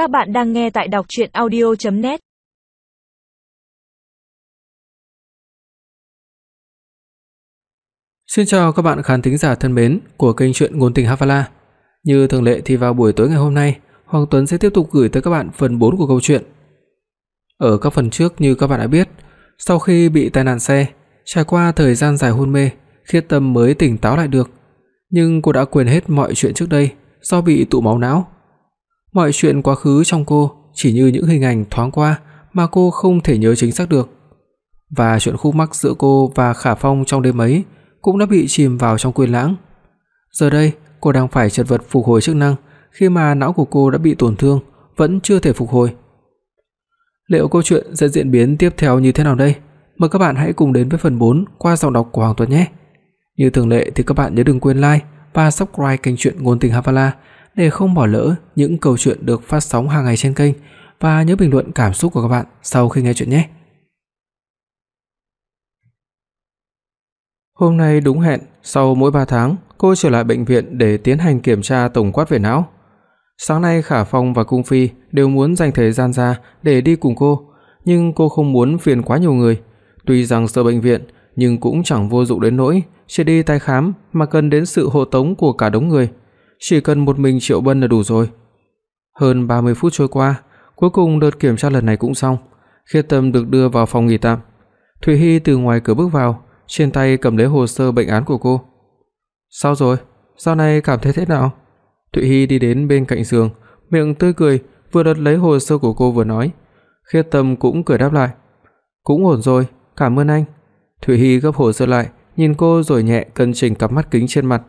Các bạn đang nghe tại đọc audio net Xin chào các bạn khán thính giả thân mến của kênh truyện ngôn tình Havala. Như thường lệ thì vào buổi tối ngày hôm nay, Hoàng Tuấn sẽ tiếp tục gửi tới các bạn phần 4 của câu chuyện. Ở các phần trước như các bạn đã biết, sau khi bị tai nạn xe, trải qua thời gian dài hôn mê, Khiết Tâm mới tỉnh táo lại được, nhưng cô đã quên hết mọi chuyện trước đây do bị tụ máu não. Mọi chuyện quá khứ trong cô chỉ như những hình ảnh thoáng qua mà cô không thể nhớ chính xác được. Và chuyện khúc mắc giữa cô và Khả Phong trong đêm ấy cũng đã bị chìm vào trong quên lãng. Giờ đây, cô đang phải chật vật phục hồi chức năng khi mà não của cô đã bị tổn thương, vẫn chưa thể phục hồi. Liệu câu chuyện sẽ diễn biến tiếp theo như thế nào đây? Mời các bạn hãy cùng đến với phần 4 qua giọng đọc của Hoàng Tuấn nhé. Như thường lệ thì các bạn nhớ đừng quên like và subscribe kênh truyện ngôn tình Havala để không bỏ lỡ những câu chuyện được phát sóng hàng ngày trên kênh và nhớ bình luận cảm xúc của các bạn sau khi nghe chuyện nhé. Hôm nay đúng hẹn, sau mỗi 3 tháng, cô trở lại bệnh viện để tiến hành kiểm tra tổng quát về não. Sáng nay Khả Phong và Cung Phi đều muốn dành thời gian ra để đi cùng cô, nhưng cô không muốn phiền quá nhiều người. Tuy rằng sợ bệnh viện, nhưng cũng chẳng vô dụng đến nỗi chỉ đi tái khám mà cần đến sự hộ tống của cả đống người. Chỉ cần một mình Triệu Bân là đủ rồi. Hơn 30 phút trôi qua, cuối cùng đợt kiểm tra lần này cũng xong. Khiết Tâm được đưa vào phòng nghỉ tạm. Thủy Hi từ ngoài cửa bước vào, trên tay cầm lấy hồ sơ bệnh án của cô. "Sao rồi? sao này cảm thấy thế nào?" Thụy Hi đi đến bên cạnh giường, miệng tươi cười, vừa đặt lấy hồ sơ của cô vừa nói. Khiết Tâm cũng cười đáp lại. "Cũng ổn rồi, cảm ơn anh." Thụy Hi gấp hồ sơ lại, nhìn cô rồi nhẹ cân chỉnh cặp mắt kính trên mặt.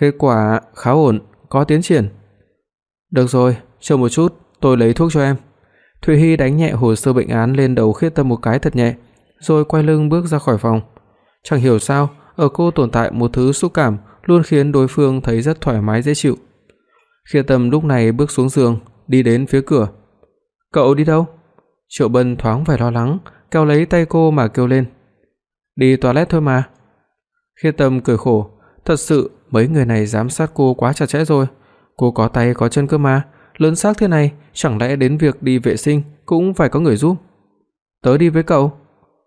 "Kết quả khá ổn, có tiến triển." "Được rồi, chờ một chút, tôi lấy thuốc cho em." Thụy Hi đánh nhẹ hồ sơ bệnh án lên đầu Khiết Tâm một cái thật nhẹ, rồi quay lưng bước ra khỏi phòng. Chẳng hiểu sao, ở cô tồn tại một thứ xúc cảm luôn khiến đối phương thấy rất thoải mái dễ chịu. Khiết Tâm lúc này bước xuống giường, đi đến phía cửa. "Cậu đi đâu?" Triệu Bân thoáng vẻ lo lắng, kéo lấy tay cô mà kêu lên. "Đi toilet thôi mà." Khiết Tâm cười khổ, thật sự mấy người này giám sát cô quá chặt chẽ rồi. Cô có tay có chân cơ mà, lớn xác thế này, chẳng lẽ đến việc đi vệ sinh cũng phải có người giúp. "Tớ đi với cậu."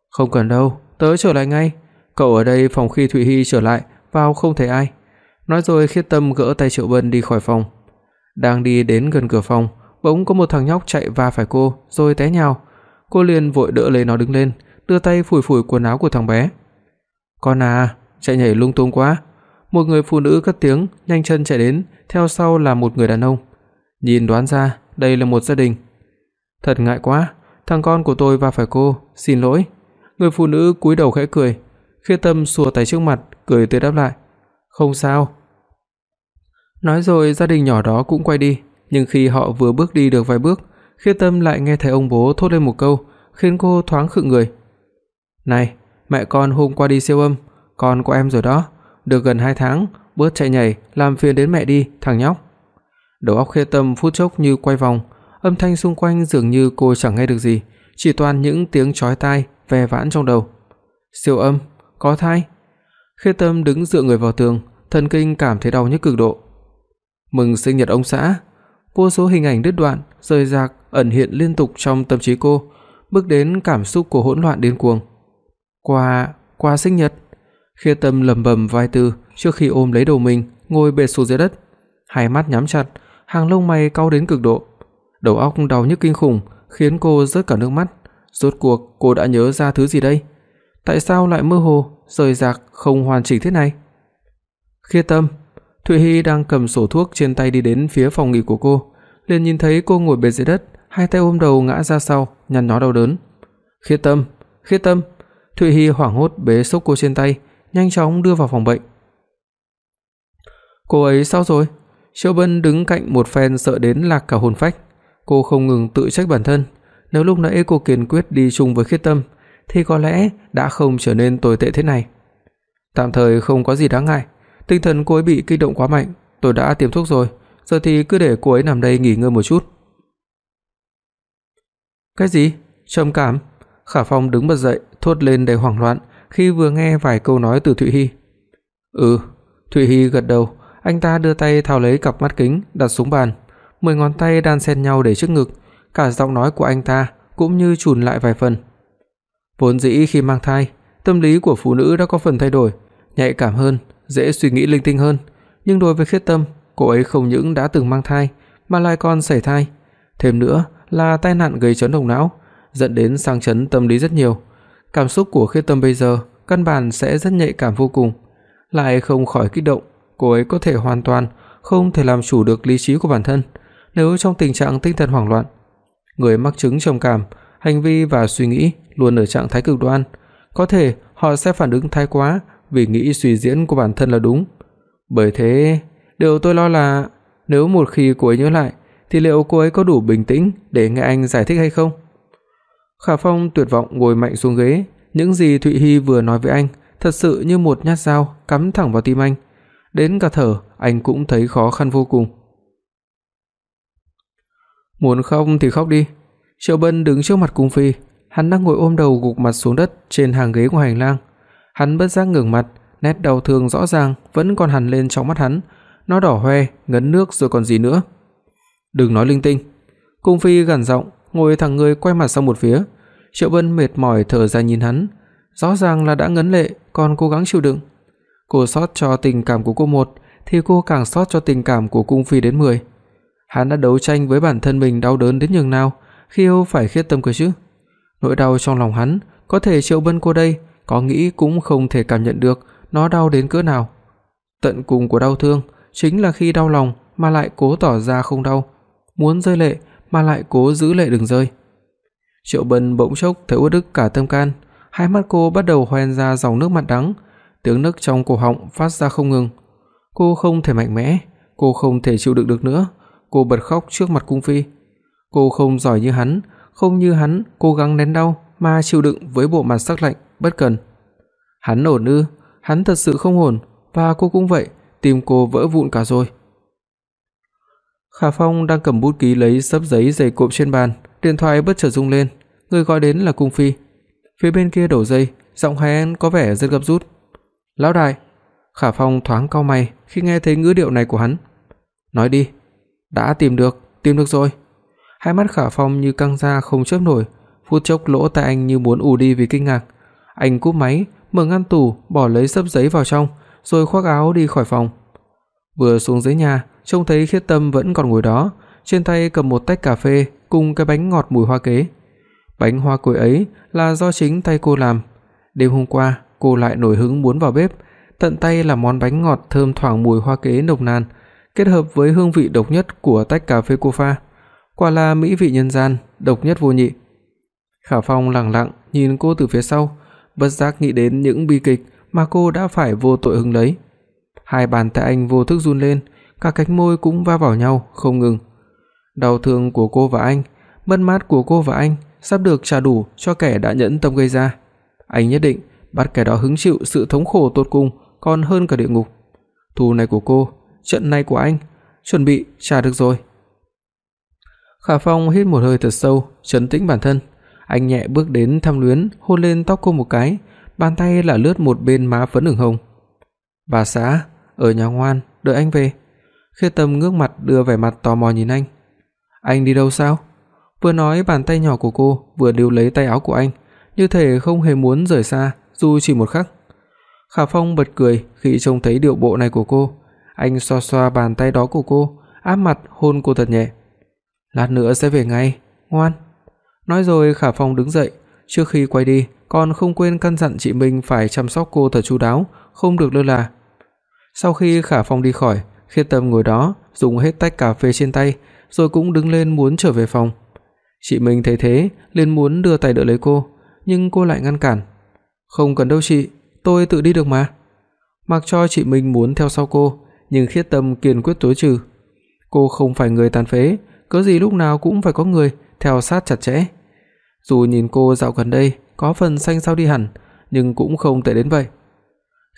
"Không cần đâu, tớ trở lại ngay." Cậu ở đây phòng khi Thụy Hi trở lại, vào không thấy ai. Nói rồi Khiết Tâm gỡ tay Triệu Bân đi khỏi phòng. Đang đi đến gần cửa phòng, bỗng có một thằng nhóc chạy va phải cô rồi té nhào. Cô liền vội đỡ lấy nó đứng lên, đưa tay phủi phủi quần áo của thằng bé. "Con à, chạy nhảy lung tung quá." Một người phụ nữ cất tiếng, nhanh chân chạy đến, theo sau là một người đàn ông. Nhìn đoán ra, đây là một gia đình. Thật ngại quá, thằng con của tôi va phải cô, xin lỗi. Người phụ nữ cúi đầu khẽ cười, Khê Tâm xua tay trước mặt, cười tươi đáp lại, "Không sao." Nói rồi gia đình nhỏ đó cũng quay đi, nhưng khi họ vừa bước đi được vài bước, Khê Tâm lại nghe thấy ông bố thốt lên một câu, khiến cô thoáng khựng người. "Này, mẹ con hôm qua đi siêu âm, con của em rồi đó, được gần 2 tháng, bớt chạy nhảy làm phiền đến mẹ đi, thằng nhóc." Đầu óc Khê Tâm phút chốc như quay vòng, âm thanh xung quanh dường như cô chẳng nghe được gì, chỉ toàn những tiếng chói tai ve vãn trong đầu. Siêu âm, có thai. Khê Tâm đứng dựa người vào tường, thần kinh cảm thấy đau nhức cực độ. Mừng sinh nhật ông xã, vô số hình ảnh đứt đoạn, rời rạc ẩn hiện liên tục trong tâm trí cô, bước đến cảm xúc của hỗn loạn điên cuồng. Quà, quà sinh nhật. Khê Tâm lẩm bẩm vài từ trước khi ôm lấy đầu mình, ngồi bệt xuống dưới đất, hai mắt nhắm chặt, hàng lông mày cau đến cực độ. Đầu óc đau nhức kinh khủng, khiến cô rớt cả nước mắt. Rốt cuộc cô đã nhớ ra thứ gì đây? tại sao lại mơ hồ, rời rạc không hoàn chỉnh thế này? Khê Tâm, Thụy Hi đang cầm sổ thuốc trên tay đi đến phía phòng nghỉ của cô, liền nhìn thấy cô ngồi bệt dưới đất, hai tay ôm đầu ngã ra sau, nhăn nhó đau đớn. Khê Tâm, Khê Tâm, Thụy Hi hoảng hốt bế xốc cô trên tay, nhanh chóng đưa vào phòng bệnh. Cô ấy sao rồi? Triệu Bân đứng cạnh một phen sợ đến lạc cả hồn phách. Cô không ngừng tự trách bản thân, nếu lúc nãy cô kiên quyết đi chung với Khiết Tâm, thì có lẽ đã không trở nên tồi tệ thế này. Tạm thời không có gì đáng ngại, tinh thần cô ấy bị kích động quá mạnh, tôi đã tiêm thuốc rồi, giờ thì cứ để cô ấy nằm đây nghỉ ngơi một chút. Cái gì? Trầm cảm? Khả Phong đứng bật dậy, thốt lên đầy hoảng loạn khi vừa nghe vài câu nói từ Thụy Hi. Ừ, Thụy Hi gật đầu, anh ta đưa tay tháo lấy cặp mắt kính đặt xuống bàn, mười ngón tay đan xen nhau để trước ngực, cả giọng nói của anh ta cũng như chùn lại vài phần. Vốn dĩ khi mang thai, tâm lý của phụ nữ đã có phần thay đổi, nhạy cảm hơn, dễ suy nghĩ linh tinh hơn, nhưng đối với Khiết Tâm, cô ấy không những đã từng mang thai mà lại còn sẩy thai, thêm nữa là tai nạn gây chấn động não, dẫn đến sang chấn tâm lý rất nhiều. Cảm xúc của Khiết Tâm bây giờ căn bản sẽ rất nhạy cảm vô cùng, lại không khỏi kích động, cô ấy có thể hoàn toàn không thể làm chủ được lý trí của bản thân nếu trong tình trạng tinh thần hoảng loạn. Người mắc chứng trầm cảm, hành vi và suy nghĩ luôn ở trạng thái cực đoan, có thể họ sẽ phản ứng thái quá vì nghĩ suy diễn của bản thân là đúng. Bởi thế, điều tôi lo là nếu một khi cô ấy nhớ lại thì liệu cô ấy có đủ bình tĩnh để nghe anh giải thích hay không? Khả Phong tuyệt vọng ngồi mạnh xuống ghế, những gì Thụy Hi vừa nói với anh thật sự như một nhát dao cắm thẳng vào tim anh. Đến cả thở, anh cũng thấy khó khăn vô cùng. Muốn khóc thì khóc đi. Triệu Bân đứng trước mặt cung phi, hắn đang ngồi ôm đầu gục mặt xuống đất trên hàng ghế của hành lang. Hắn bất giác ngẩng mặt, nét đau thương rõ ràng vẫn còn hằn lên trong mắt hắn, nó đỏ hoe, ngấn nước rồi còn gì nữa. Đừng nói linh tinh. Cung phi gằn giọng, ngồi thẳng người quay mặt sang một phía. Triệu vân mệt mỏi thở dài nhìn hắn, rõ ràng là đã ngấn lệ, còn cố gắng chịu đựng. Cô sót cho tình cảm của cô một thì cô càng sót cho tình cảm của cung phi đến 10. Hắn đã đấu tranh với bản thân mình đau đớn đến nhường nào khi yêu phải khiết tâm cơ chứ. Nỗi đau trong lòng hắn, có thể Triệu vân cô đây có nghĩ cũng không thể cảm nhận được nó đau đến cỡ nào. Tận cùng của đau thương chính là khi đau lòng mà lại cố tỏ ra không đau, muốn rơi lệ mà lại cố giữ lệ đừng rơi. Triệu Bân bỗng chốc thấy uất ức cả tâm can, hai mắt cô bắt đầu hoen ra dòng nước mắt đắng, tiếng nức trong cổ họng phát ra không ngừng. Cô không thể mạnh mẽ, cô không thể chịu đựng được nữa, cô bật khóc trước mặt cung phi. Cô không giỏi như hắn, không như hắn cố gắng nén đau mà chịu đựng với bộ mặt sắc lạnh bất cần. Hắn ổn ư? Hắn thật sự không ổn, và cô cũng vậy, tim cô vỡ vụn cả rồi. Khả Phong đang cầm bút ký lấy sấp giấy dày cộm trên bàn, điện thoại bất chợt rung lên, người gọi đến là cung phi. Phía bên kia đầu dây, giọng Hải có vẻ rất gấp rút. "Lão đại." Khả Phong thoáng cau mày khi nghe thấy ngữ điệu này của hắn. "Nói đi." "Đã tìm được, tìm được rồi." Hai mắt Khả Phong như căng ra không chớp nổi, phút chốc lỗ tai anh như muốn ù đi vì kinh ngạc. Anh cúp máy, mở ngăn tủ, bỏ lấy sấp giấy vào trong, rồi khoác áo đi khỏi phòng. Vừa xuống dưới nhà, trông thấy Khiết Tâm vẫn còn ngồi đó, trên tay cầm một tách cà phê cùng cái bánh ngọt mùi hoa kế. Bánh hoa quế ấy là do chính tay cô làm. Đêm hôm qua, cô lại nổi hứng muốn vào bếp, tận tay làm món bánh ngọt thơm thoảng mùi hoa kế nồng nàn, kết hợp với hương vị độc nhất của tách cà phê cô pha. Quả là mỹ vị nhân gian, độc nhất vô nhị. Khả Phong lặng lặng nhìn cô từ phía sau, bất giác nghĩ đến những bi kịch mà cô đã phải vô tội hứng lấy. Hai bàn tay anh vô thức run lên, cả cánh môi cũng va vào nhau không ngừng. Đau thương của cô và anh, mất mát của cô và anh sắp được trả đủ cho kẻ đã nhẫn tâm gây ra. Anh nhất định bắt kẻ đó hứng chịu sự thống khổ tột cùng còn hơn cả địa ngục. Thù này của cô, trận này của anh, chuẩn bị trả được rồi. Khả Phong hít một hơi thật sâu, trấn tĩnh bản thân. Anh nhẹ bước đến thăm luyến, hôn lên tóc cô một cái, bàn tay là lướt một bên má phấn ửng hồng. "Bà xã, ở nhà ngoan, đợi anh về." Khê Tâm ngước mặt đưa vẻ mặt tò mò nhìn anh. "Anh đi đâu sao?" Vừa nói bàn tay nhỏ của cô vừa níu lấy tay áo của anh, như thể không hề muốn rời xa dù chỉ một khắc. Khả Phong bật cười khi trông thấy điệu bộ này của cô, anh xoa xoa bàn tay đó của cô, áp mặt hôn cô thật nhẹ. "Lát nữa sẽ về ngay, ngoan." Nói rồi Khả Phong đứng dậy, trước khi quay đi, còn không quên căn dặn chị Minh phải chăm sóc cô thật chu đáo, không được lơ là. Sau khi Khả Phong đi khỏi, Khiết Tâm ngồi đó, dùng hết tách cà phê trên tay, rồi cũng đứng lên muốn trở về phòng. Chị Minh thấy thế, liền muốn đưa tay đỡ lấy cô, nhưng cô lại ngăn cản. "Không cần đâu chị, tôi tự đi được mà." Mặc cho chị Minh muốn theo sau cô, nhưng Khiết Tâm kiên quyết chối trừ. Cô không phải người tàn phế, cớ gì lúc nào cũng phải có người theo sát chặt chẽ. Dù nhìn cô dạo gần đây có phần xanh xao đi hẳn, nhưng cũng không tệ đến vậy.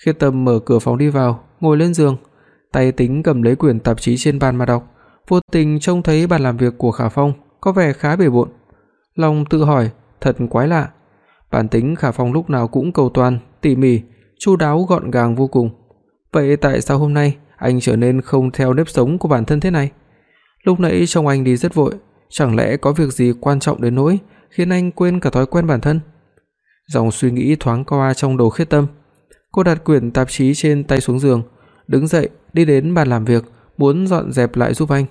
Khiết Tâm mở cửa phòng đi vào, ngồi lên giường, tay tính cầm lấy quyển tạp chí trên bàn mà đọc, vô tình trông thấy bàn làm việc của Khả Phong có vẻ khá bề bộn. Lòng tự hỏi, thật quái lạ. Bản tính Khả Phong lúc nào cũng cầu toàn, tỉ mỉ, chu đáo gọn gàng vô cùng. Vậy tại sao hôm nay anh trở nên không theo nếp sống của bản thân thế này? Lúc nãy trông anh đi rất vội, chẳng lẽ có việc gì quan trọng đến nỗi khiến anh quên cả thói quen bản thân? Dòng suy nghĩ thoáng qua trong đầu Khiết Tâm. Cô đặt quyển tạp chí trên tay xuống giường, đứng dậy đi đến bàn làm việc, muốn dọn dẹp lại giúp anh.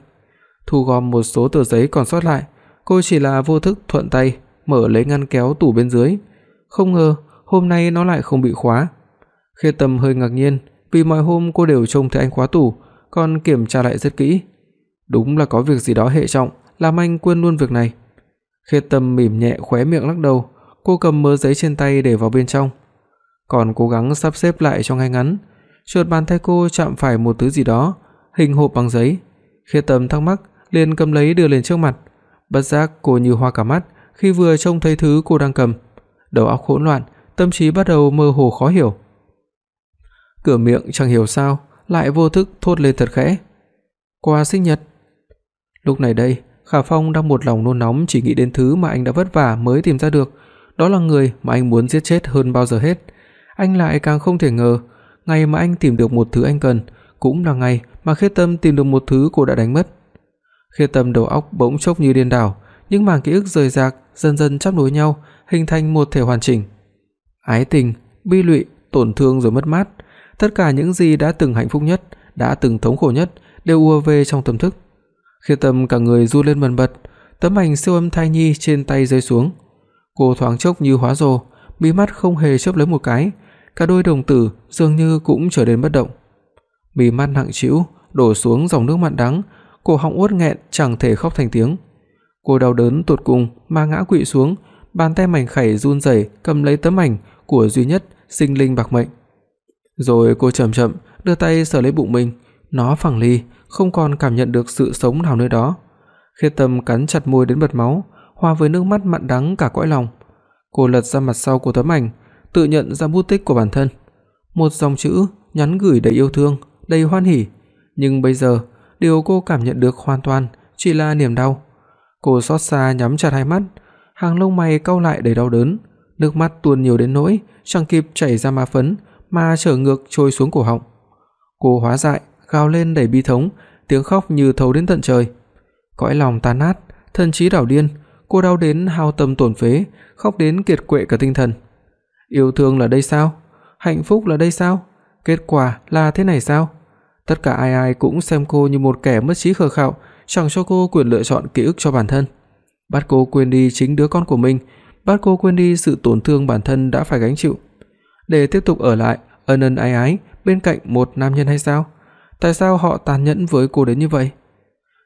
Thu gom một số tờ giấy còn sót lại, cô chỉ là vô thức thuận tay mở lấy ngăn kéo tủ bên dưới. Không ngờ, hôm nay nó lại không bị khóa. khê Tâm hơi ngạc nhiên, vì mọi hôm cô đều trông thấy anh khóa tủ, còn kiểm tra lại rất kỹ. Đúng là có việc gì đó hệ trọng, làm anh quên luôn việc này. khê Tâm mỉm nhẹ khóe miệng lắc đầu, cô cầm mớ giấy trên tay để vào bên trong, còn cố gắng sắp xếp lại cho ngay ngắn. Chợt bàn tay cô chạm phải một thứ gì đó, hình hộp bằng giấy. khi Tâm thắc mắc, liền cầm lấy đưa lên trước mặt. Bất giác cô như hoa cả mắt khi vừa trông thấy thứ cô đang cầm. Đầu óc hỗn loạn, tâm trí bắt đầu mơ hồ khó hiểu. Cửa miệng chẳng hiểu sao lại vô thức thốt lên thật khẽ. Quà sinh nhật. Lúc này đây, Khả Phong đang một lòng nôn nóng chỉ nghĩ đến thứ mà anh đã vất vả mới tìm ra được, đó là người mà anh muốn giết chết hơn bao giờ hết. Anh lại càng không thể ngờ, ngày mà anh tìm được một thứ anh cần, cũng là ngày mà Khê Tâm tìm được một thứ cô đã đánh mất. Khê Tâm đầu óc bỗng chốc như điên đảo, những mảng ký ức rời rạc dần dần chắp nối nhau, hình thành một thể hoàn chỉnh. Ái tình, bi lụy, tổn thương rồi mất mát, tất cả những gì đã từng hạnh phúc nhất, đã từng thống khổ nhất đều ùa về trong tâm thức. Khê tâm cả người run lên bần bật, tấm ảnh siêu âm thai nhi trên tay rơi xuống. Cô thoáng chốc như hóa rồ, mí mắt không hề chớp lấy một cái, cả đôi đồng tử dường như cũng trở nên bất động. Mí mắt nặng trĩu, đổ xuống dòng nước mặn đắng, cổ họng uất nghẹn chẳng thể khóc thành tiếng. Cô đau đớn tột cùng mà ngã quỵ xuống, bàn tay mảnh khảnh run rẩy cầm lấy tấm ảnh của duy nhất sinh linh bạc mệnh. Rồi cô chậm chậm đưa tay sờ lấy bụng mình, nó phẳng lì, không còn cảm nhận được sự sống nào nơi đó. Khiết Tâm cắn chặt môi đến bật máu, hòa với nước mắt mặn đắng cả cõi lòng. Cô lật ra mặt sau của tấm ảnh, tự nhận ra bút tích của bản thân. Một dòng chữ nhắn gửi đầy yêu thương, đầy hoan hỉ, nhưng bây giờ, điều cô cảm nhận được hoàn toàn chỉ là niềm đau. Cô xót xa nhắm chặt hai mắt, hàng lông mày cau lại đầy đau đớn, nước mắt tuôn nhiều đến nỗi chẳng kịp chảy ra má phấn mà trở ngược trôi xuống cổ họng. Cô hóa dại, gào lên đầy bi thống, tiếng khóc như thấu đến tận trời. Cõi lòng tan nát, thân trí đảo điên, cô đau đến hao tâm tổn phế, khóc đến kiệt quệ cả tinh thần. Yêu thương là đây sao? Hạnh phúc là đây sao? Kết quả là thế này sao? Tất cả ai ai cũng xem cô như một kẻ mất trí khờ khạo, chẳng cho cô quyền lựa chọn ký ức cho bản thân. Bắt cô quên đi chính đứa con của mình, bắt cô quên đi sự tổn thương bản thân đã phải gánh chịu, để tiếp tục ở lại ân ân ái ái bên cạnh một nam nhân hay sao? Tại sao họ tàn nhẫn với cô đến như vậy?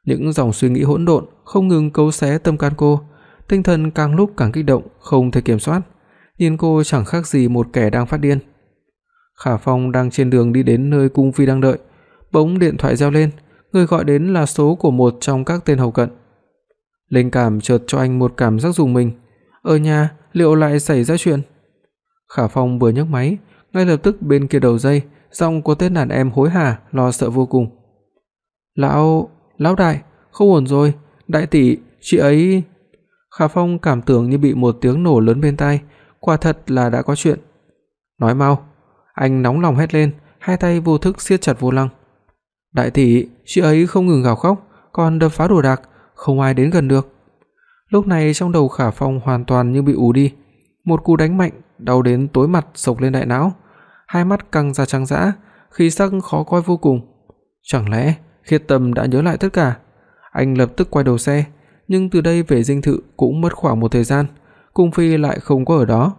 Những dòng suy nghĩ hỗn độn không ngừng cấu xé tâm can cô, tinh thần càng lúc càng kích động, không thể kiểm soát, nhìn cô chẳng khác gì một kẻ đang phát điên. Khả Phong đang trên đường đi đến nơi cung phi đang đợi, bỗng điện thoại reo lên, người gọi đến là số của một trong các tên hầu cận. Linh cảm chợt cho anh một cảm giác rùng mình, ở nhà liệu lại xảy ra chuyện? Khả Phong vừa nhấc máy, ngay lập tức bên kia đầu dây, giọng của tên đàn em hối hả, lo sợ vô cùng. "Lão, lão đại, không ổn rồi, đại tỷ, chị ấy..." Khả Phong cảm tưởng như bị một tiếng nổ lớn bên tai, quả thật là đã có chuyện. "Nói mau." Anh nóng lòng hét lên, hai tay vô thức siết chặt vô lăng. "Đại tỷ, chị ấy không ngừng gào khóc, còn đập phá đồ đạc, không ai đến gần được." Lúc này trong đầu Khả Phong hoàn toàn như bị ù đi, một cú đánh mạnh, đau đến tối mặt sộc lên đại não, hai mắt căng ra trắng dã, khí sắc khó coi vô cùng. Chẳng lẽ Khiết Tâm đã nhớ lại tất cả? Anh lập tức quay đầu xe, nhưng từ đây về dinh thự cũng mất khoảng một thời gian, cung phi lại không có ở đó.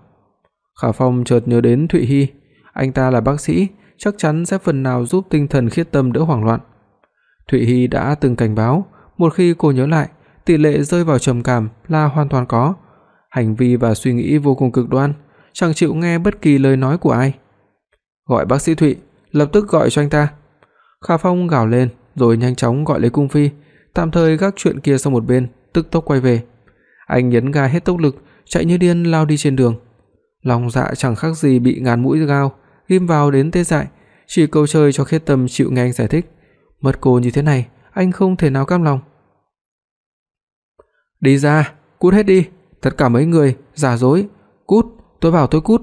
Khả Phong chợt nhớ đến Thụy Hi, anh ta là bác sĩ, chắc chắn sẽ phần nào giúp tinh thần Khiết Tâm đỡ hoảng loạn. Thụy Hi đã từng cảnh báo, một khi cô nhớ lại, tỷ lệ rơi vào trầm cảm là hoàn toàn có. Hành vi và suy nghĩ vô cùng cực đoan, chẳng chịu nghe bất kỳ lời nói của ai. Gọi bác sĩ Thụy, lập tức gọi cho anh ta. Khả Phong gào lên, rồi nhanh chóng gọi lấy cung phi, tạm thời gác chuyện kia sang một bên, tức tốc quay về. Anh nhấn ga hết tốc lực, chạy như điên lao đi trên đường. Lòng dạ chẳng khác gì bị ngàn mũi dao ghim vào đến tê dại, chỉ cầu trời cho Khiết Tâm chịu nghe anh giải thích. Mất cô như thế này, anh không thể nào cam lòng. Đi ra, cút hết đi, tất cả mấy người giả dối, cút, tôi bảo tôi cút.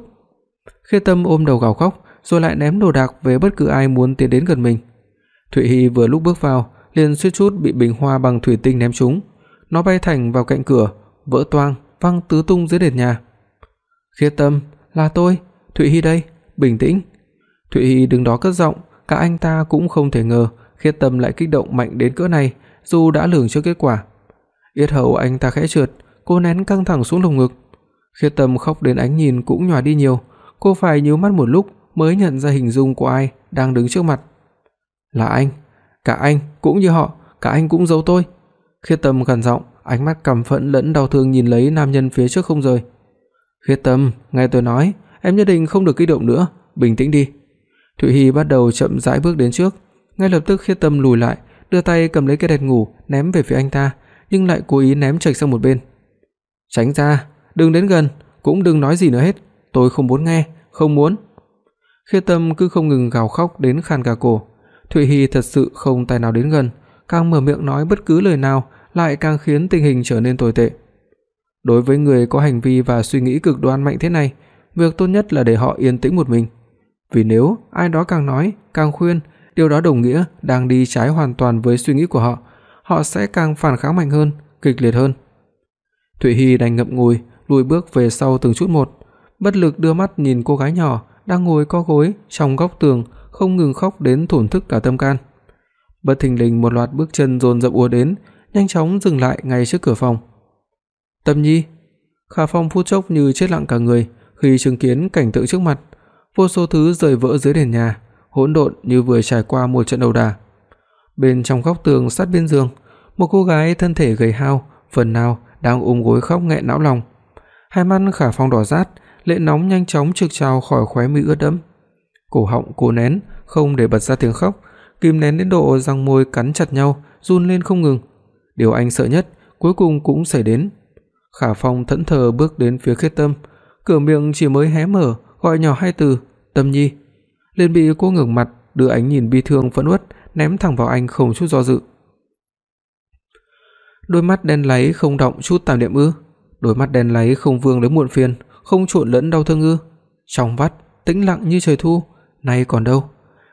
Khiết Tâm ôm đầu gào khóc, rồi lại ném đồ đạc về bất cứ ai muốn tiến đến gần mình. Thụy Hi vừa lúc bước vào, liền suýt chút bị bình hoa bằng thủy tinh ném trúng. Nó bay thành vào cạnh cửa, vỡ toang, văng tứ tung dưới nền nhà. Khiết Tâm, là tôi, Thụy Hi đây, bình tĩnh. Thụy Hi đứng đó cất giọng, cả anh ta cũng không thể ngờ Khiết Tâm lại kích động mạnh đến cỡ này, dù đã lường trước kết quả. Yết hầu anh ta khẽ trượt, cô nén căng thẳng xuống lồng ngực. Khiết Tâm khóc đến ánh nhìn cũng nhòa đi nhiều, cô phải nhíu mắt một lúc mới nhận ra hình dung của ai đang đứng trước mặt. Là anh, cả anh cũng như họ, cả anh cũng giấu tôi. Khiết Tâm gần giọng, ánh mắt căm phẫn lẫn đau thương nhìn lấy nam nhân phía trước không rời. Khiết Tâm, nghe tôi nói, em nhất định không được kích động nữa, bình tĩnh đi. Thụy Hi bắt đầu chậm rãi bước đến trước, ngay lập tức Khiết Tâm lùi lại, đưa tay cầm lấy cái đèn ngủ ném về phía anh ta, nhưng lại cố ý ném chệch sang một bên. "Tránh ra, đừng đến gần, cũng đừng nói gì nữa hết, tôi không muốn nghe, không muốn." Khiết Tâm cứ không ngừng gào khóc đến khan cả cổ. Thụy Hi thật sự không tài nào đến gần, càng mở miệng nói bất cứ lời nào lại càng khiến tình hình trở nên tồi tệ. Đối với người có hành vi và suy nghĩ cực đoan mạnh thế này, việc tốt nhất là để họ yên tĩnh một mình. Vì nếu ai đó càng nói, càng khuyên, điều đó đồng nghĩa đang đi trái hoàn toàn với suy nghĩ của họ, họ sẽ càng phản kháng mạnh hơn, kịch liệt hơn. Thụy Hi đành ngậm ngùi, lùi bước về sau từng chút một, bất lực đưa mắt nhìn cô gái nhỏ đang ngồi co gối trong góc tường, không ngừng khóc đến thổn thức cả tâm can. Bất thình lình một loạt bước chân dồn dập ùa đến, nhanh chóng dừng lại ngay trước cửa phòng. "Tâm Nhi." Khả Phong phút chốc như chết lặng cả người khi chứng kiến cảnh tượng trước mặt, vô số thứ rơi vỡ dưới nền nhà, hỗn độn như vừa trải qua một trận ẩu đả. Bên trong góc tường sát bên giường, một cô gái thân thể gầy hao, phần nào đang ôm gối khóc nghẹn não lòng. Hai mắt Khả Phong đỏ rát, lệ nóng nhanh chóng trực trào khỏi khóe mi ướt đẫm. Cổ họng cố nén, không để bật ra tiếng khóc, kìm nén đến độ răng môi cắn chặt nhau, run lên không ngừng. Điều anh sợ nhất cuối cùng cũng xảy đến. Khả Phong thẫn thờ bước đến phía Khiết Tâm, cửa miệng chỉ mới hé mở, gọi nhỏ hai từ, "Tâm Nhi." liền bị cô ngẩng mặt, đưa ánh nhìn bi thương phẫn uất ném thẳng vào anh không chút do dự. Đôi mắt đen láy không động chút tạm niệm ư? Đôi mắt đen láy không vương đến muộn phiền, không trộn lẫn đau thương ư? Trong vắt, tĩnh lặng như trời thu, nay còn đâu?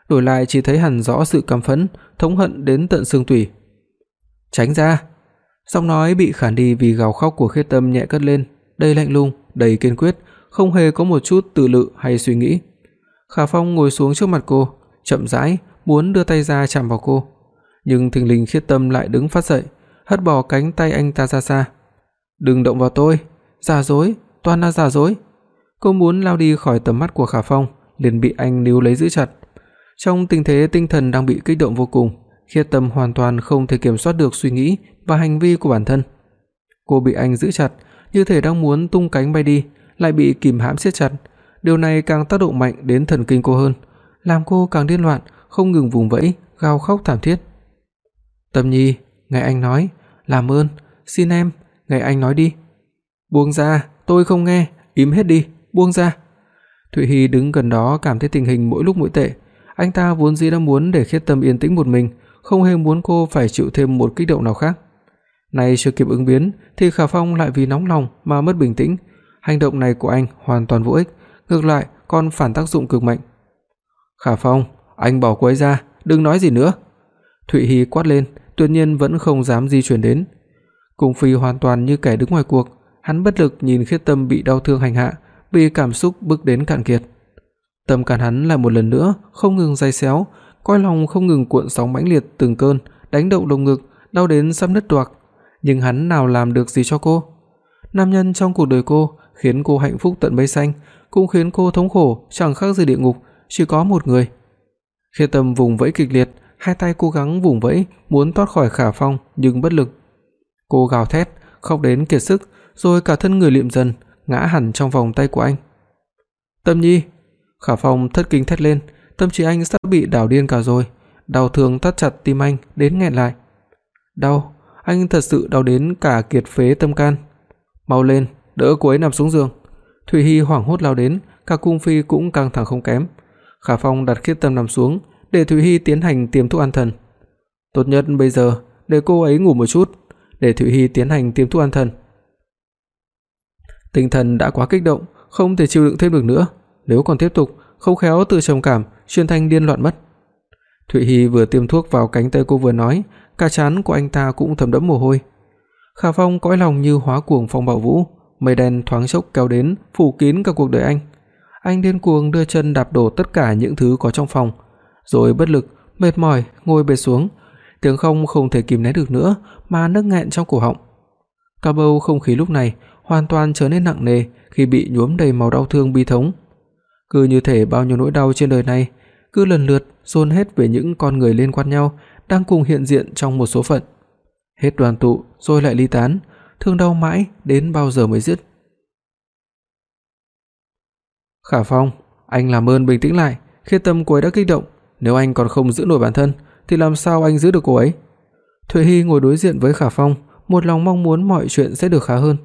Đổi lại chỉ thấy hằn rõ sự căm phẫn, thống hận đến tận xương tủy. "Tránh ra!" Giọng nói bị khản đi vì gào khóc của Khiết Tâm nhẹ cất lên, đầy lạnh lùng, đầy kiên quyết, không hề có một chút tự lự hay suy nghĩ. Khả Phong ngồi xuống trước mặt cô, chậm rãi muốn đưa tay ra chạm vào cô, nhưng thình lình Khiết Tâm lại đứng phát dậy, hất bỏ cánh tay anh ta ra xa. "Đừng động vào tôi, giả dối, toàn là giả dối." Cô muốn lao đi khỏi tầm mắt của Khả Phong, liền bị anh níu lấy giữ chặt. Trong tình thế tinh thần đang bị kích động vô cùng, Khiết Tâm hoàn toàn không thể kiểm soát được suy nghĩ và hành vi của bản thân. Cô bị anh giữ chặt, như thể đang muốn tung cánh bay đi, lại bị kìm hãm siết chặt, điều này càng tác động mạnh đến thần kinh cô hơn, làm cô càng điên loạn, không ngừng vùng vẫy, gào khóc thảm thiết. "Tâm Nhi, nghe anh nói, làm ơn, xin em, nghe anh nói đi." "Buông ra, tôi không nghe, im hết đi, buông ra." Thụy Hi đứng gần đó cảm thấy tình hình mỗi lúc mỗi tệ, anh ta vốn dĩ đã muốn để Khiết Tâm yên tĩnh một mình, không hề muốn cô phải chịu thêm một kích động nào khác. Nay chưa kịp ứng biến thì Khả Phong lại vì nóng lòng mà mất bình tĩnh, hành động này của anh hoàn toàn vô ích, ngược lại còn phản tác dụng cực mạnh. "Khả Phong, anh bỏ cô ấy ra, đừng nói gì nữa." Thụy Hi quát lên, tuyệt nhiên vẫn không dám di chuyển đến. Cung Phi hoàn toàn như kẻ đứng ngoài cuộc, hắn bất lực nhìn Khiết Tâm bị đau thương hành hạ, bị cảm xúc bức đến cạn kiệt. Tâm can hắn lại một lần nữa không ngừng day xéo, coi lòng không ngừng cuộn sóng mãnh liệt từng cơn, đánh động lồng ngực, đau đến sắp nứt toạc, nhưng hắn nào làm được gì cho cô? Nam nhân trong cuộc đời cô khiến cô hạnh phúc tận mây xanh, cũng khiến cô thống khổ chẳng khác gì địa ngục, chỉ có một người. Khi Tâm vùng vẫy kịch liệt, hai tay cố gắng vùng vẫy muốn thoát khỏi Khả Phong nhưng bất lực. Cô gào thét, khóc đến kiệt sức, rồi cả thân người liệm dần, ngã hẳn trong vòng tay của anh. "Tâm Nhi!" Khả Phong thất kinh thét lên, tâm trí anh sắp bị đảo điên cả rồi, đau thương thắt chặt tim anh đến nghẹn lại. Đau, anh thật sự đau đến cả kiệt phế tâm can. Mau lên, đỡ cô ấy nằm xuống giường. Thủy Hi hoảng hốt lao đến, cả cung phi cũng căng thẳng không kém. Khả Phong đặt Khiết Tâm nằm xuống, để Thủy Hi tiến hành tiêm thuốc an thần. Tốt nhất bây giờ để cô ấy ngủ một chút, để Thủy Hi tiến hành tiêm thuốc an thần. Tinh thần đã quá kích động, không thể chịu đựng thêm được nữa, nếu còn tiếp tục, không khéo tự trầm cảm, chuyển thành điên loạn mất. Thụy Hi vừa tiêm thuốc vào cánh tay cô vừa nói, cả trán của anh ta cũng thấm đẫm mồ hôi. Khả Phong cõi lòng như hóa cuồng phong bạo vũ, mây đen thoáng chốc kéo đến, phủ kín cả cuộc đời anh. Anh điên cuồng đưa chân đạp đổ tất cả những thứ có trong phòng, rồi bất lực, mệt mỏi ngồi bệt xuống, tiếng không không thể kìm nén được nữa mà nức nghẹn trong cổ họng. Cả bầu không khí lúc này hoàn toàn trở nên nặng nề khi bị nhuốm đầy màu đau thương bi thống. Cứ như thể bao nhiêu nỗi đau trên đời này cứ lần lượt dồn hết về những con người liên quan nhau đang cùng hiện diện trong một số phận. Hết đoàn tụ rồi lại ly tán, thương đau mãi đến bao giờ mới dứt. Khả Phong, anh làm ơn bình tĩnh lại, khi tâm cô ấy đã kích động, nếu anh còn không giữ nổi bản thân thì làm sao anh giữ được cô ấy? Thụy Hi ngồi đối diện với Khả Phong, một lòng mong muốn mọi chuyện sẽ được khá hơn.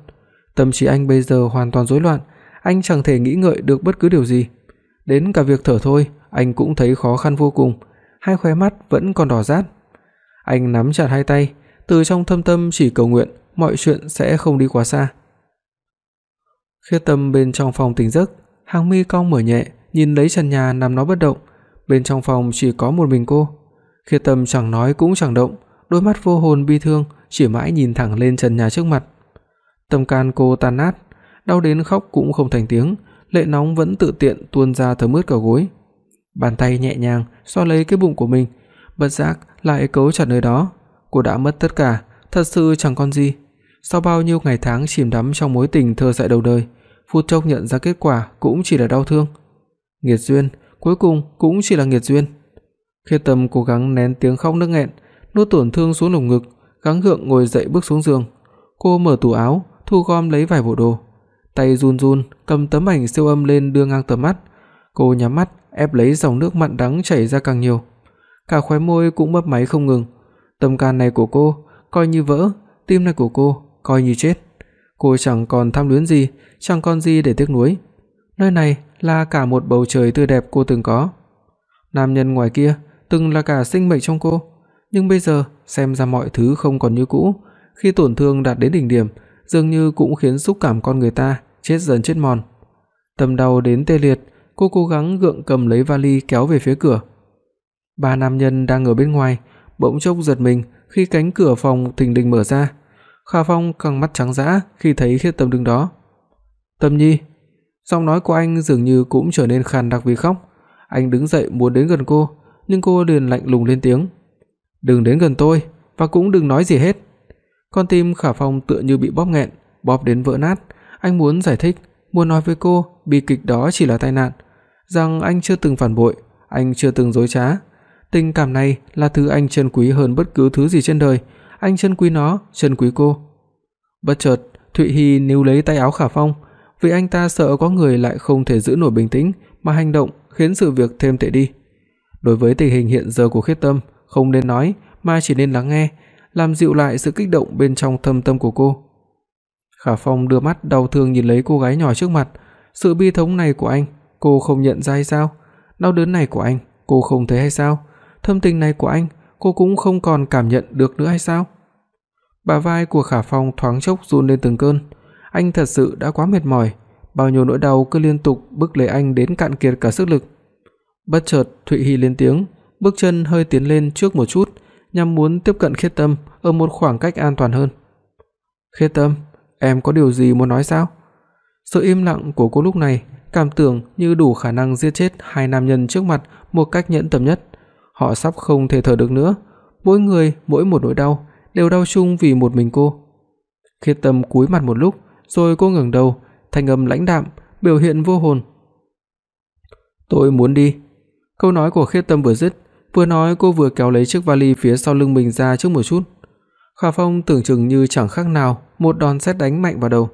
Tâm trí anh bây giờ hoàn toàn rối loạn, anh chẳng thể nghĩ ngợi được bất cứ điều gì. Đến cả việc thở thôi, anh cũng thấy khó khăn vô cùng, hai khóe mắt vẫn còn đỏ rát. Anh nắm chặt hai tay, từ trong thâm tâm chỉ cầu nguyện mọi chuyện sẽ không đi quá xa. Khiết Tâm bên trong phòng tỉnh giấc, hàng mi cong mở nhẹ, nhìn lấy trần nhà nằm nó bất động, bên trong phòng chỉ có một mình cô. Khiết Tâm chẳng nói cũng chẳng động, đôi mắt vô hồn bi thương chỉ mãi nhìn thẳng lên trần nhà trước mặt. Tâm can cô tan nát, đau đến khóc cũng không thành tiếng, lệ nóng vẫn tự tiện tuôn ra thấm ướt cả gối. Bàn tay nhẹ nhàng xoa lấy cái bụng của mình, bất giác lại cấu chặt nơi đó. Cô đã mất tất cả, thật sự chẳng còn gì. Sau bao nhiêu ngày tháng chìm đắm trong mối tình thơ dại đầu đời, phút chốc nhận ra kết quả cũng chỉ là đau thương. Nghiệt duyên, cuối cùng cũng chỉ là nghiệt duyên. Khiết Tâm cố gắng nén tiếng khóc nức nghẹn, nuốt tổn thương xuống lồng ngực, gắng gượng ngồi dậy bước xuống giường. Cô mở tủ áo, thu gom lấy vài bộ đồ, tay run run cầm tấm ảnh siêu âm lên đưa ngang tầm mắt. Cô nhắm mắt, ép lấy dòng nước mặn đắng chảy ra càng nhiều. Cả khóe môi cũng mấp máy không ngừng. Tâm can này của cô coi như vỡ, tim này của cô coi như chết. Cô chẳng còn tham luyến gì, chẳng còn gì để tiếc nuối. Nơi này là cả một bầu trời tươi đẹp cô từng có. Nam nhân ngoài kia từng là cả sinh mệnh trong cô, nhưng bây giờ xem ra mọi thứ không còn như cũ, khi tổn thương đạt đến đỉnh điểm, dường như cũng khiến xúc cảm con người ta chết dần chết mòn. Tâm đau đến tê liệt, cô cố gắng gượng cầm lấy vali kéo về phía cửa. Ba nam nhân đang ở bên ngoài, bỗng chốc giật mình khi cánh cửa phòng thình lình mở ra. Khả Phong căng mắt trắng dã khi thấy Khiết Tâm đứng đó. "Tâm Nhi." Giọng nói của anh dường như cũng trở nên khàn đặc vì khóc. Anh đứng dậy muốn đến gần cô, nhưng cô liền lạnh lùng lên tiếng. "Đừng đến gần tôi và cũng đừng nói gì hết." Con tim Khả Phong tựa như bị bóp nghẹn, bóp đến vỡ nát, anh muốn giải thích, muốn nói với cô bi kịch đó chỉ là tai nạn, rằng anh chưa từng phản bội, anh chưa từng dối trá. Tình cảm này là thứ anh trân quý hơn bất cứ thứ gì trên đời, anh trân quý nó, trân quý cô. Bất chợt, Thụy Hi níu lấy tay áo Khả Phong, vì anh ta sợ có người lại không thể giữ nổi bình tĩnh mà hành động khiến sự việc thêm tệ đi. Đối với tình hình hiện giờ của Khiết Tâm, không nên nói mà chỉ nên lắng nghe, làm dịu lại sự kích động bên trong thâm tâm của cô. Khả Phong đưa mắt đau thương nhìn lấy cô gái nhỏ trước mặt, sự bi thống này của anh, cô không nhận ra hay sao? Đau đớn này của anh, cô không thấy hay sao? Thâm tình này của anh, cô cũng không còn cảm nhận được nữa hay sao? Bả vai của Khả Phong thoáng chốc run lên từng cơn, anh thật sự đã quá mệt mỏi, bao nhiêu nỗi đau cứ liên tục bức lấy anh đến cạn kiệt cả sức lực. Bất chợt, Thụy Hi lên tiếng, bước chân hơi tiến lên trước một chút, nhằm muốn tiếp cận Khiết Tâm ở một khoảng cách an toàn hơn. "Khiết Tâm, em có điều gì muốn nói sao?" Sự im lặng của cô lúc này cảm tưởng như đủ khả năng giết chết hai nam nhân trước mặt một cách nhẫn tâm nhất. Họ sắp không thể thở được nữa, mỗi người mỗi một nỗi đau, đều đau chung vì một mình cô. Khiết Tâm cúi mặt một lúc, rồi cô ngẩng đầu, thanh âm lãnh đạm, biểu hiện vô hồn. "Tôi muốn đi." Câu nói của Khiết Tâm vừa dứt, Vừa nói cô vừa kéo lấy chiếc vali phía sau lưng mình ra trước một chút. Khả Phong tưởng chừng như chẳng khác nào một đòn sét đánh mạnh vào đầu,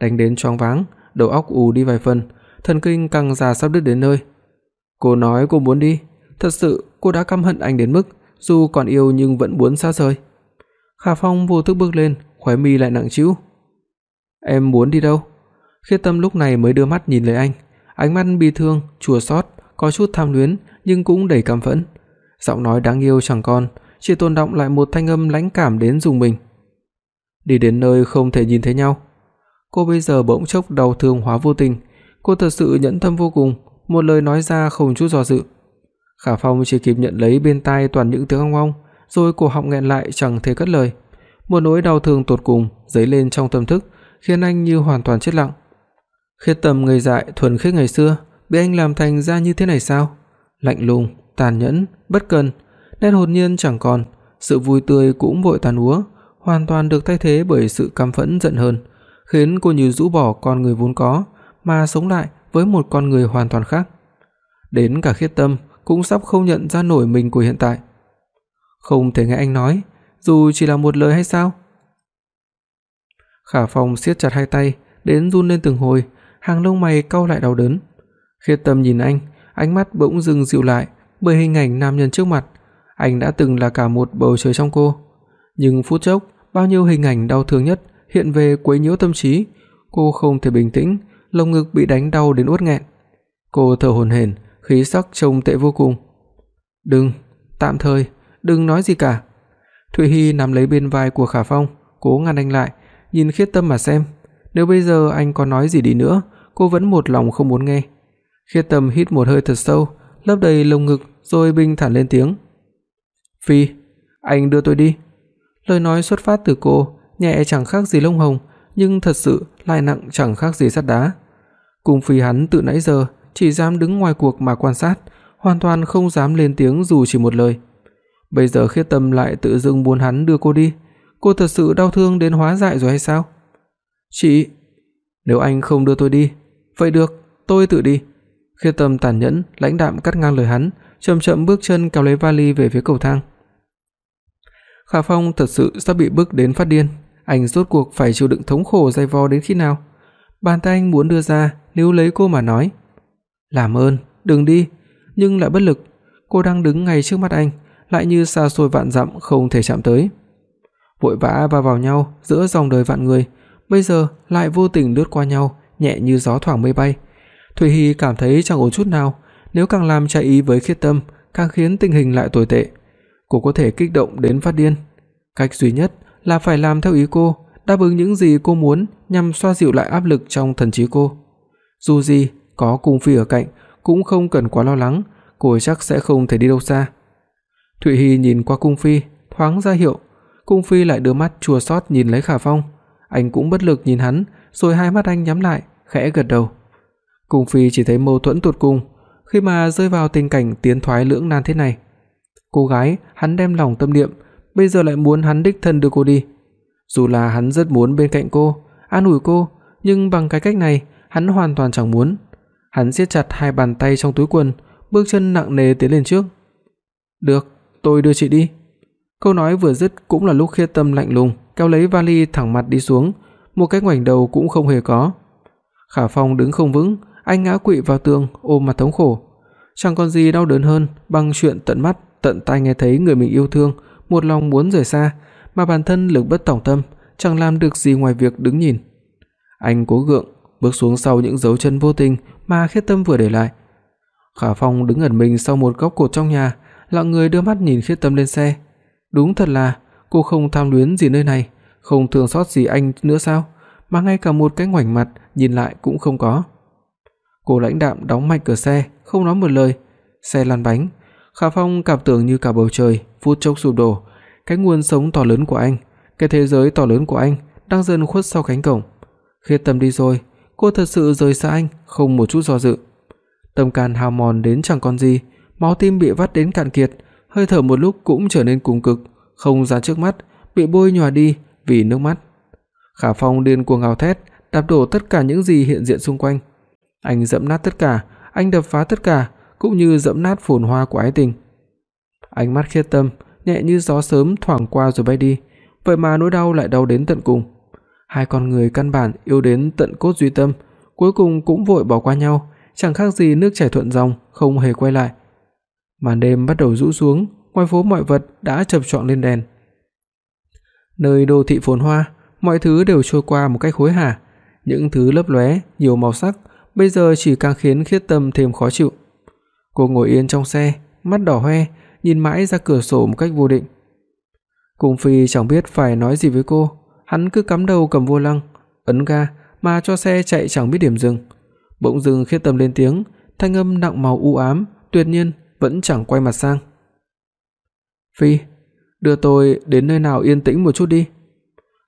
đánh đến choáng váng, đầu óc ù đi vài phần, thần kinh căng ra sắp đứt đến nơi. Cô nói cô muốn đi, thật sự cô đã căm hận anh đến mức dù còn yêu nhưng vẫn muốn xa rời. Khả Phong vô thức bước lên, khóe mi lại nặng trĩu. "Em muốn đi đâu?" Khiết Tâm lúc này mới đưa mắt nhìn lấy anh, ánh mắt bi thương, chua xót, có chút tham luyến nhưng cũng đầy căm phẫn giọng nói đáng yêu chẳng còn, chỉ tồn đọng lại một thanh âm lãnh cảm đến dùng mình. Đi đến nơi không thể nhìn thấy nhau. Cô bây giờ bỗng chốc đau thương hóa vô tình, cô thật sự nhẫn tâm vô cùng, một lời nói ra không chút do dự. Khả Phong chỉ kịp nhận lấy bên tai toàn những tiếng ong ong, rồi cổ họng nghẹn lại chẳng thể cất lời. Một nỗi đau thương tột cùng dấy lên trong tâm thức, khiến anh như hoàn toàn chết lặng. Khiết Tâm người dại thuần khiết ngày xưa, bị anh làm thành ra như thế này sao? Lạnh lùng, tàn nhẫn, bất cần, nét hồn nhiên chẳng còn, sự vui tươi cũng vội tàn úa, hoàn toàn được thay thế bởi sự căm phẫn giận hờn, khiến cô như rũ bỏ con người vốn có mà sống lại với một con người hoàn toàn khác. Đến cả Khiết Tâm cũng sắp không nhận ra nổi mình của hiện tại. Không thể nghe anh nói, dù chỉ là một lời hay sao? Khả Phong siết chặt hai tay, đến run lên từng hồi, hàng lông mày cau lại đau đớn. Khiết Tâm nhìn anh, ánh mắt bỗng dừng dịu lại bởi hình ảnh nam nhân trước mặt, anh đã từng là cả một bầu trời trong cô. Nhưng phút chốc, bao nhiêu hình ảnh đau thương nhất hiện về quấy nhiễu tâm trí, cô không thể bình tĩnh, lồng ngực bị đánh đau đến uất nghẹn. Cô thở hổn hển, khí sắc trông tệ vô cùng. "Đừng, tạm thời, đừng nói gì cả." Thụy Hi nắm lấy bên vai của Khả Phong, cố ngăn anh lại, nhìn Khiết Tâm mà xem, nếu bây giờ anh có nói gì đi nữa, cô vẫn một lòng không muốn nghe. Khiết Tâm hít một hơi thật sâu, lấp đầy lồng ngực rồi bình thản lên tiếng. "Phi, anh đưa tôi đi." Lời nói xuất phát từ cô, nhẹ chẳng khác gì lông hồng, nhưng thật sự lại nặng chẳng khác gì sắt đá. Cùng Phi hắn từ nãy giờ chỉ dám đứng ngoài cuộc mà quan sát, hoàn toàn không dám lên tiếng dù chỉ một lời. Bây giờ Khiết Tâm lại tự dưng muốn hắn đưa cô đi, cô thật sự đau thương đến hóa dại rồi hay sao? "Chị, nếu anh không đưa tôi đi, vậy được, tôi tự đi." Khiết Tâm tàn nhẫn, lãnh đạm cắt ngang lời hắn, chậm chậm bước chân kéo lấy vali về phía cầu thang. Khả Phong thật sự sắp bị bức đến phát điên, anh rốt cuộc phải chịu đựng thống khổ dày vò đến khi nào? Bàn tay anh muốn đưa ra, níu lấy cô mà nói, "Làm ơn, đừng đi." Nhưng lại bất lực, cô đang đứng ngay trước mắt anh, lại như xa xôi vạn dặm không thể chạm tới. Vội vã va vào nhau giữa dòng đời vạn người, bây giờ lại vô tình lướt qua nhau, nhẹ như gió thoảng mây bay. Thủy Hi cảm thấy chẳng ổn chút nào, nếu càng làm trái ý với Khiết Tâm, càng khiến tình hình lại tồi tệ. Cô có thể kích động đến phát điên. Cách duy nhất là phải làm theo ý cô, đáp ứng những gì cô muốn nhằm xoa dịu lại áp lực trong thần trí cô. Dù gì, có Cung Phi ở cạnh cũng không cần quá lo lắng, cô chắc sẽ không thể đi đâu xa. Thụy Hi nhìn qua Cung Phi, thoáng ra hiệu, Cung Phi lại đưa mắt chua xót nhìn lấy Khả Phong, anh cũng bất lực nhìn hắn, rồi hai mắt anh nhắm lại, khẽ gật đầu. Cung Phi chỉ thấy mâu thuẫn tột cùng khi mà rơi vào tình cảnh tiến thoái lưỡng nan thế này. Cô gái hắn đem lòng tâm niệm, bây giờ lại muốn hắn đích thân đưa cô đi. Dù là hắn rất muốn bên cạnh cô, an ủi cô, nhưng bằng cái cách này, hắn hoàn toàn chẳng muốn. Hắn siết chặt hai bàn tay trong túi quần, bước chân nặng nề tiến lên trước. "Được, tôi đưa chị đi." Câu nói vừa dứt cũng là lúc Khê Tâm lạnh lùng kéo lấy vali thẳng mặt đi xuống, một cái ngoảnh đầu cũng không hề có. Khả Phong đứng không vững, anh ngã quỵ vào tường, ôm mặt thống khổ. Chẳng còn gì đau đớn hơn bằng chuyện tận mắt, tận tai nghe thấy người mình yêu thương một lòng muốn rời xa, mà bản thân lực bất tòng tâm, chẳng làm được gì ngoài việc đứng nhìn. Anh cố gượng bước xuống sau những dấu chân vô tình mà Khiết Tâm vừa để lại. Khả Phong đứng ẩn mình sau một góc cột trong nhà, lặng người đưa mắt nhìn Khiết Tâm lên xe. Đúng thật là cô không tham luyến gì nơi này, không thương xót gì anh nữa sao, mà ngay cả một cái ngoảnh mặt nhìn lại cũng không có. Cô lãnh đạm đóng mạnh cửa xe, không nói một lời. Xe lăn bánh, Khả Phong cảm tưởng như cả bầu trời phút chốc sụp đổ, cái nguồn sống to lớn của anh, cái thế giới to lớn của anh đang dần khuất sau cánh cổng. Khiết Tâm đi rồi, cô thật sự rời xa anh không một chút do dự. Tâm can hao mòn đến chẳng còn gì, máu tim bị vắt đến cạn kiệt, hơi thở một lúc cũng trở nên cùng cực, không gian trước mắt, bị bôi nhòa đi vì nước mắt. Khả Phong điên cuồng gào thét, đạp đổ tất cả những gì hiện diện xung quanh. Anh dẫm nát tất cả, anh đập phá tất cả, cũng như dẫm nát phồn hoa của ái tình. Ánh mắt Khiết Tâm nhẹ như gió sớm thoảng qua rồi bay đi, vậy mà nỗi đau lại đau đến tận cùng. Hai con người căn bản yêu đến tận cốt duy tâm, cuối cùng cũng vội bỏ qua nhau, chẳng khác gì nước chảy thuận dòng, không hề quay lại. Màn đêm bắt đầu rũ xuống, ngoài phố mọi vật đã chập choạng lên đèn. Nơi đô thị phồn hoa, mọi thứ đều trôi qua một cách hối hả, những thứ lấp lóe, nhiều màu sắc, bây giờ chỉ càng khiến Khiết Tâm thêm khó chịu. Cô ngồi yên trong xe, mắt đỏ hoe, nhìn mãi ra cửa sổ một cách vô định. Cung Phi chẳng biết phải nói gì với cô, hắn cứ cắm đầu cầm vô lăng, ấn ga mà cho xe chạy chẳng biết điểm dừng. Bỗng dưng Khiết Tâm lên tiếng, thanh âm nặng màu u ám, tuyệt nhiên vẫn chẳng quay mặt sang. "Phi, đưa tôi đến nơi nào yên tĩnh một chút đi."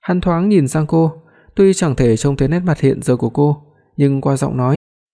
Hắn thoáng nhìn sang cô, tuy chẳng thể trông thấy nét mặt hiện giờ của cô, nhưng qua giọng nói.